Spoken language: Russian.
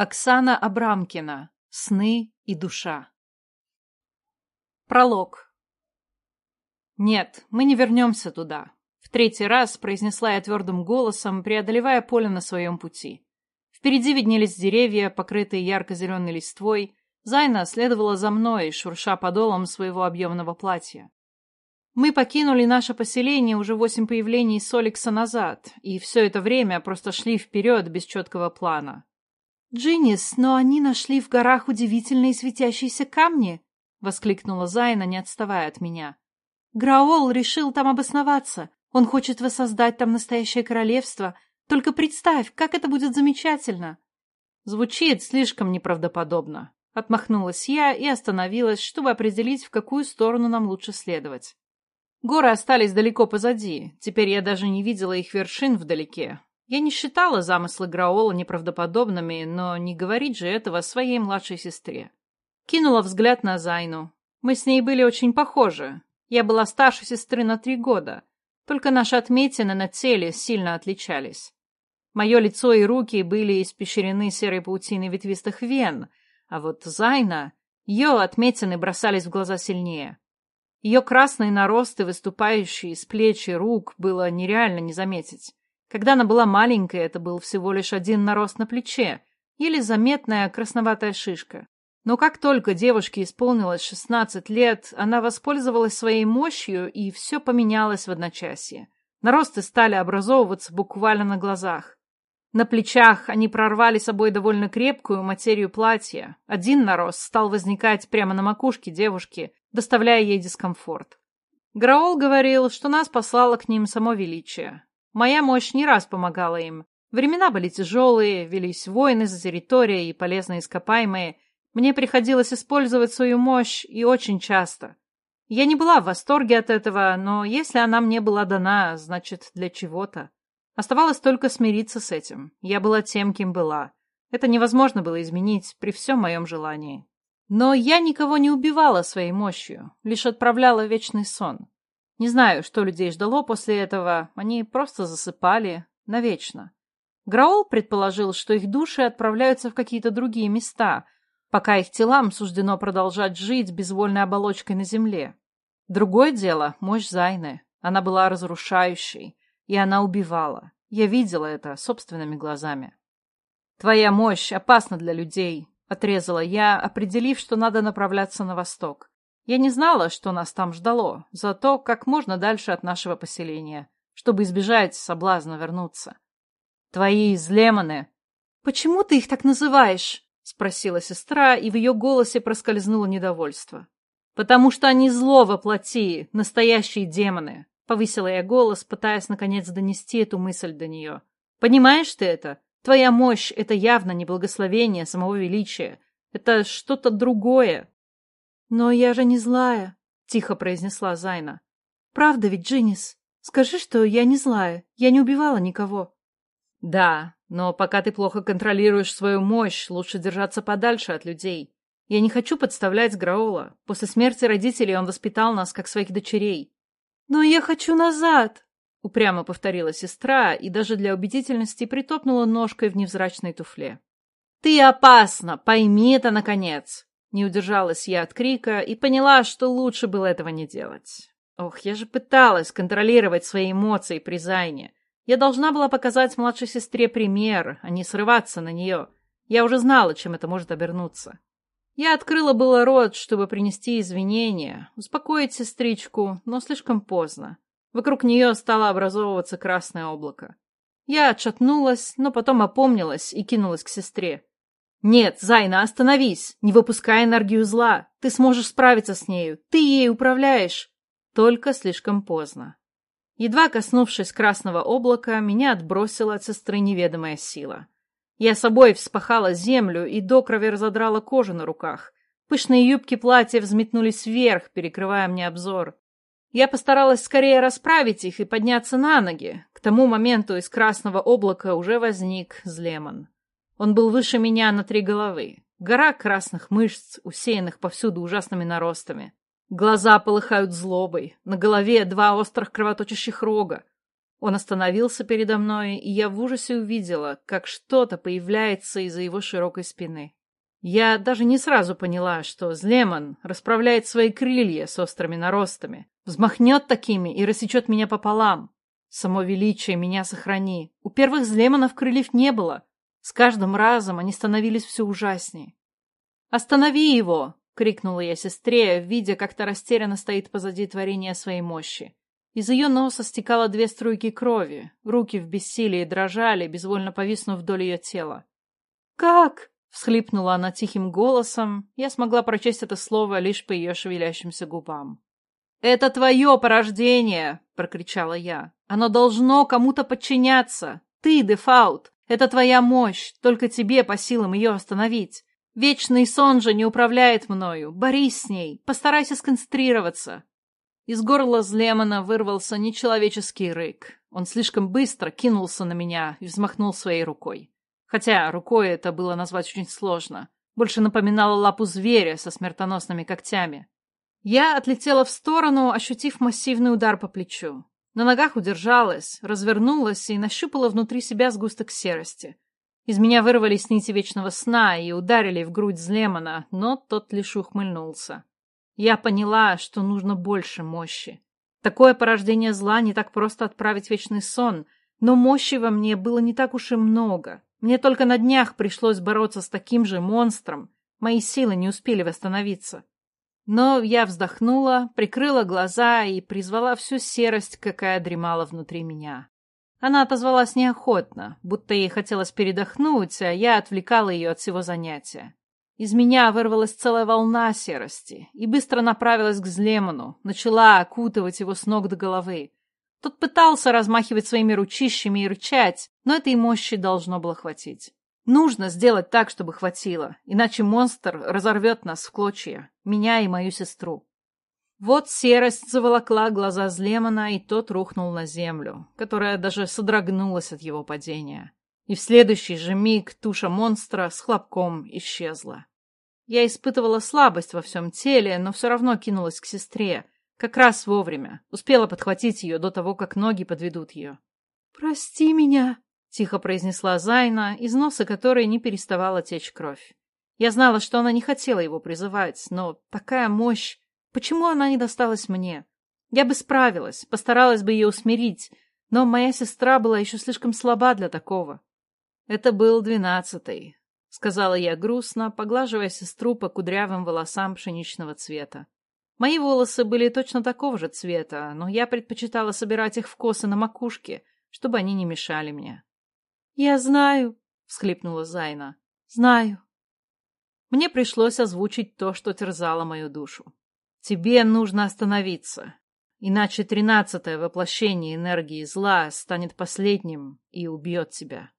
Оксана Абрамкина. Сны и душа. Пролог. Нет, мы не вернемся туда. В третий раз произнесла я твердым голосом, преодолевая поле на своем пути. Впереди виднелись деревья, покрытые ярко-зеленой листвой. Зайна следовала за мной, шурша подолом своего объемного платья. Мы покинули наше поселение уже восемь появлений Соликса назад, и все это время просто шли вперед без четкого плана. «Джиннис, но они нашли в горах удивительные светящиеся камни!» — воскликнула Зайна, не отставая от меня. «Граол решил там обосноваться. Он хочет воссоздать там настоящее королевство. Только представь, как это будет замечательно!» Звучит слишком неправдоподобно. Отмахнулась я и остановилась, чтобы определить, в какую сторону нам лучше следовать. Горы остались далеко позади, теперь я даже не видела их вершин вдалеке, я не считала замыслы Граола неправдоподобными, но не говорить же этого своей младшей сестре. Кинула взгляд на Зайну. Мы с ней были очень похожи. Я была старше сестры на три года. Только наши отметины на теле сильно отличались. Мое лицо и руки были испещрены серой паутиной ветвистых вен, а вот Зайна, ее отметины бросались в глаза сильнее. Ее красные наросты, выступающие из плеч и рук, было нереально не заметить. Когда она была маленькой, это был всего лишь один нарост на плече, еле заметная красноватая шишка. Но как только девушке исполнилось 16 лет, она воспользовалась своей мощью, и все поменялось в одночасье. Наросты стали образовываться буквально на глазах. На плечах они прорвали собой довольно крепкую материю платья. Один нарост стал возникать прямо на макушке девушки, доставляя ей дискомфорт. Граол говорил, что нас послало к ним само величие. Моя мощь не раз помогала им. Времена были тяжелые, велись войны за территории и полезные ископаемые. Мне приходилось использовать свою мощь и очень часто. Я не была в восторге от этого, но если она мне была дана, значит, для чего-то. Оставалось только смириться с этим. Я была тем, кем была. Это невозможно было изменить при всем моем желании. Но я никого не убивала своей мощью, лишь отправляла вечный сон. Не знаю, что людей ждало после этого, они просто засыпали навечно. Граол предположил, что их души отправляются в какие-то другие места, пока их телам суждено продолжать жить безвольной оболочкой на земле. Другое дело — мощь Зайны. Она была разрушающей, и она убивала. Я видела это собственными глазами. «Твоя мощь опасна для людей», — отрезала я, определив, что надо направляться на восток. Я не знала, что нас там ждало, зато как можно дальше от нашего поселения, чтобы избежать соблазна вернуться. Твои излеманы. Почему ты их так называешь? Спросила сестра, и в ее голосе проскользнуло недовольство. Потому что они зло воплоти, настоящие демоны. Повысила я голос, пытаясь наконец донести эту мысль до нее. Понимаешь ты это? Твоя мощь — это явно не благословение самого величия. Это что-то другое. «Но я же не злая», — тихо произнесла Зайна. «Правда ведь, Джинис? Скажи, что я не злая, я не убивала никого». «Да, но пока ты плохо контролируешь свою мощь, лучше держаться подальше от людей. Я не хочу подставлять Граола. После смерти родителей он воспитал нас, как своих дочерей». «Но я хочу назад», — упрямо повторила сестра и даже для убедительности притопнула ножкой в невзрачной туфле. «Ты опасна, пойми это, наконец!» Не удержалась я от крика и поняла, что лучше было этого не делать. Ох, я же пыталась контролировать свои эмоции при Зайне. Я должна была показать младшей сестре пример, а не срываться на нее. Я уже знала, чем это может обернуться. Я открыла было рот, чтобы принести извинения, успокоить сестричку, но слишком поздно. Вокруг нее стало образовываться красное облако. Я отшатнулась, но потом опомнилась и кинулась к сестре. «Нет, Зайна, остановись! Не выпускай энергию зла! Ты сможешь справиться с нею! Ты ей управляешь!» Только слишком поздно. Едва коснувшись красного облака, меня отбросила от сестры неведомая сила. Я собой вспахала землю и до крови разодрала кожу на руках. Пышные юбки платья взметнулись вверх, перекрывая мне обзор. Я постаралась скорее расправить их и подняться на ноги. К тому моменту из красного облака уже возник Злеман. Он был выше меня на три головы. Гора красных мышц, усеянных повсюду ужасными наростами. Глаза полыхают злобой. На голове два острых кровоточащих рога. Он остановился передо мной, и я в ужасе увидела, как что-то появляется из-за его широкой спины. Я даже не сразу поняла, что Злеман расправляет свои крылья с острыми наростами, взмахнет такими и рассечет меня пополам. Само величие меня сохрани. У первых Злеманов крыльев не было. С каждым разом они становились все ужаснее. «Останови его!» — крикнула я сестре, видя, как та растерянно стоит позади творения своей мощи. Из ее носа стекало две струйки крови, руки в бессилии дрожали, безвольно повиснув вдоль ее тела. «Как?» — всхлипнула она тихим голосом. Я смогла прочесть это слово лишь по ее шевелящимся губам. «Это твое порождение!» — прокричала я. «Оно должно кому-то подчиняться! Ты, Дефаут! Это твоя мощь! Только тебе по силам ее остановить! Вечный сон же не управляет мною! Борись с ней! Постарайся сконцентрироваться!» Из горла Злемана вырвался нечеловеческий рык. Он слишком быстро кинулся на меня и взмахнул своей рукой. Хотя рукой это было назвать очень сложно. Больше напоминало лапу зверя со смертоносными когтями. Я отлетела в сторону, ощутив массивный удар по плечу. На ногах удержалась, развернулась и нащупала внутри себя сгусток серости. Из меня вырвались нити вечного сна и ударили в грудь Злемана, но тот лишь ухмыльнулся. Я поняла, что нужно больше мощи. Такое порождение зла не так просто отправить вечный сон, но мощи во мне было не так уж и много. Мне только на днях пришлось бороться с таким же монстром. Мои силы не успели восстановиться. Но я вздохнула, прикрыла глаза и призвала всю серость, какая дремала внутри меня. Она отозвалась неохотно, будто ей хотелось передохнуть, а я отвлекала ее от всего занятия. Из меня вырвалась целая волна серости и быстро направилась к Злеману, начала окутывать его с ног до головы. Тот пытался размахивать своими ручищами и рычать, но этой мощи должно было хватить. Нужно сделать так, чтобы хватило, иначе монстр разорвет нас в клочья, меня и мою сестру. Вот серость заволокла глаза Злемана, и тот рухнул на землю, которая даже содрогнулась от его падения и в следующий же миг туша монстра с хлопком исчезла. Я испытывала слабость во всем теле, но все равно кинулась к сестре, как раз вовремя, успела подхватить ее до того, как ноги подведут ее. «Прости меня», — тихо произнесла Зайна, из носа которой не переставала течь кровь. Я знала, что она не хотела его призывать, но такая мощь... Почему она не досталась мне? Я бы справилась, постаралась бы ее усмирить, но моя сестра была еще слишком слаба для такого. «Это был двенадцатый», — сказала я грустно, поглаживая сестру по кудрявым волосам пшеничного цвета. Мои волосы были точно такого же цвета, но я предпочитала собирать их в косы на макушке, чтобы они не мешали мне. «Я знаю», — всхлипнула Зайна. «Знаю». Мне пришлось озвучить то, что терзало мою душу. «Тебе нужно остановиться, иначе тринадцатое воплощение энергии зла станет последним и убьет тебя».